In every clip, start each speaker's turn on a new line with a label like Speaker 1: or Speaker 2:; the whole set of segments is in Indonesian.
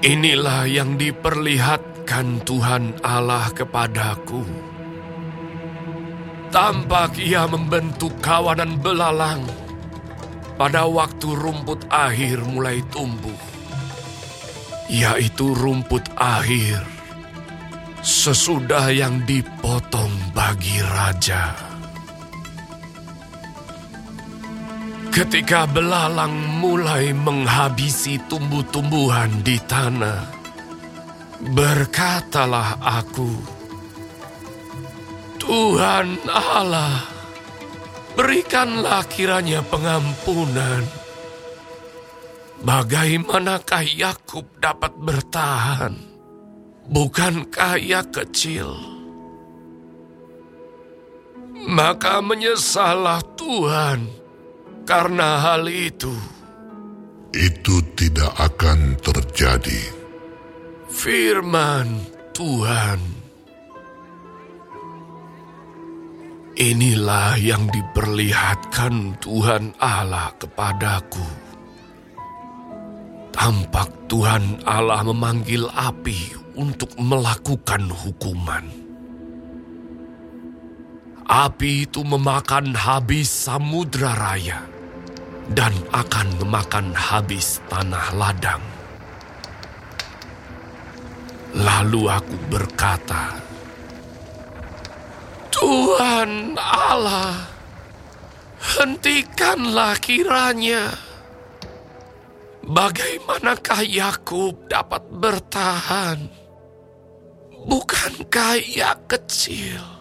Speaker 1: Inilah yang diperlihatkan Tuhan Allah kepadaku. Tampak ia membentuk kawanan belalang pada waktu rumput akhir mulai tumbuh, yaitu rumput akhir sesudah yang dipotong bagi raja. Ketika belalang mulai menghabisi tumbuh-tumbuhan di tanah, berkatalah aku, Tuhan Allah, berikanlah kiranya pengampunan. Bagaimanakah Yakub dapat bertahan? Bukankah ia kecil? Maka menyesallah Tuhan karena hal itu,
Speaker 2: Itu tidak akan terjadi.
Speaker 1: firman Tuhan. Inilah yang diperlihatkan Tuhan Allah kepadaku. Tampak Tuhan Allah memanggil api untuk melakukan hukuman. Api itu memakan habis samudra raya dan akan memakan habis tanah ladang. Lalu aku berkata, Tuhan Allah, hentikanlah kiranya. Bagaimanakah Yakub dapat bertahan? Bukankah ia kecil?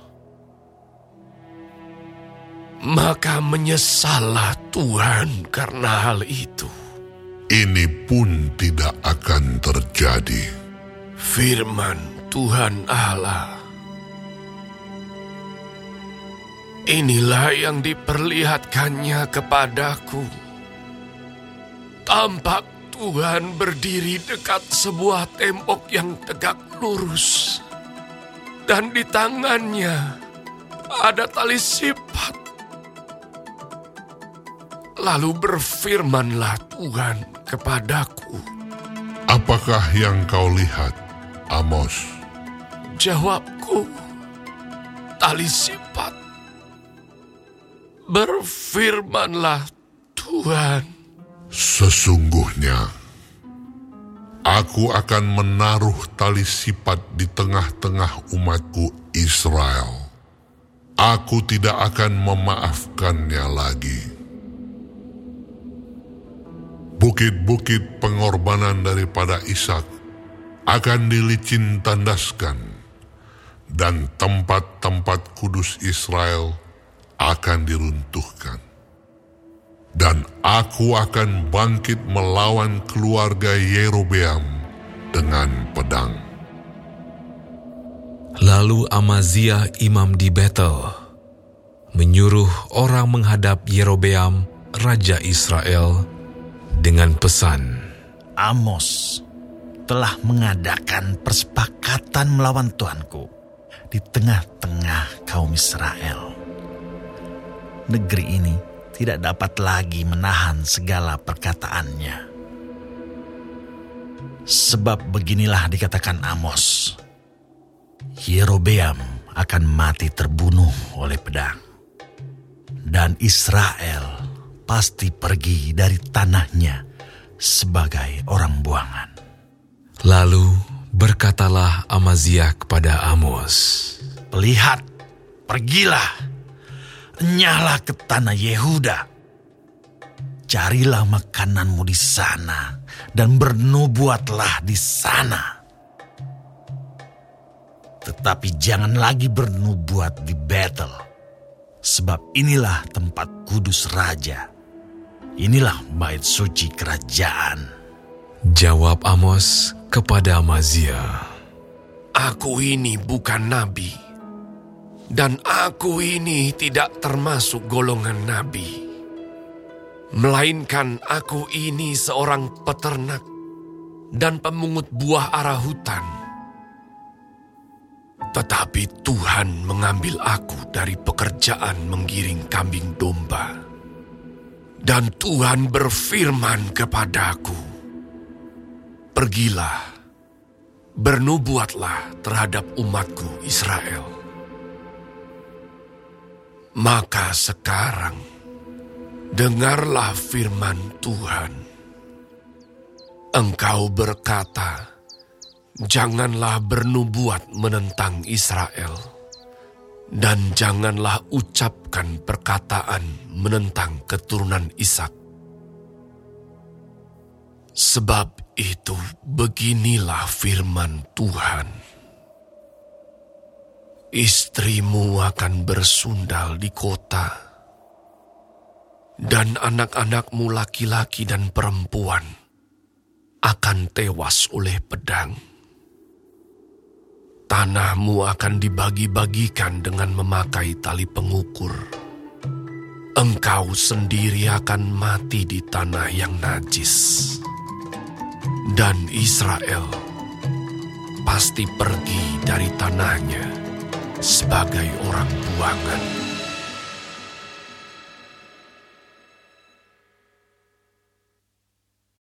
Speaker 1: Maka menyesallah Tuhan karena hal itu.
Speaker 2: Ini pun tidak akan terjadi.
Speaker 1: Firman Tuhan Allah. Inilah yang diperlihatkannya kepadaku. Tampak Tuhan berdiri dekat sebuah tembok yang tegak lurus. Dan di tangannya ada tali sifat. Lalu berfirmanlah Tuhan kepadaku.
Speaker 2: Apakah yang kau lihat, Amos?
Speaker 1: Jawabku, tali sifat. Berfirmanlah Tuhan,
Speaker 2: Sesungguhnya, aku akan menaruh tali sifat di tengah-tengah umatku Israel. Aku tidak akan memaafkannya lagi. Bukit-bukit pengorbanan daripada Ishak akan dilicin tandaskan, dan tempat-tempat kudus Israel akan diruntuhkan dan aku akan bangkit melawan keluarga Yerobeam dengan pedang.
Speaker 3: Lalu Amazia imam di Betel menyuruh orang menghadap Yerobeam raja Israel dengan pesan,
Speaker 4: Amos telah mengadakan persepakatan melawan Tuanku di tengah-tengah kaum Israel. Negeri ini tidak dapat lagi menahan segala perkataannya. Sebab beginilah dikatakan Amos, Yerobeam akan mati terbunuh oleh pedang. Dan Israel pasti pergi dari tanahnya sebagai orang buangan.
Speaker 3: Lalu berkatalah Amazia kepada Amos,
Speaker 4: Lihat, pergilah, nyala ke tanah Yehuda. Carilah makananmu di sana dan bernubuatlah di sana. Tetapi jangan lagi bernubuat di Betel, sebab inilah tempat kudus raja. Inilah bait suci kerajaan.
Speaker 3: Jawab Amos kepada Amazia,
Speaker 1: aku ini bukan nabi. Dan aku ini tidak termasuk golongan nabi. Melainkan aku ini seorang peternak dan pemungut buah arah hutan. Tetapi Tuhan mengambil aku dari pekerjaan menggiring kambing domba. Dan Tuhan berfirman kepadaku, Pergilah, bernubuatlah terhadap umatku Israel. Maka sekarang, dengarlah firman Tuhan. Engkau berkata, janganlah bernubuat menentang Israel, dan janganlah ucapkan perkataan menentang keturunan Ishak Sebab itu beginilah firman Tuhan. Istrimu akan bersundal di kota, dan anak-anakmu laki-laki dan perempuan akan tewas oleh pedang. Tanahmu akan dibagi-bagikan dengan memakai tali pengukur. Engkau sendiri akan mati di tanah yang najis dan Israel pasti pergi dari tanahnya sebagai orang buangan.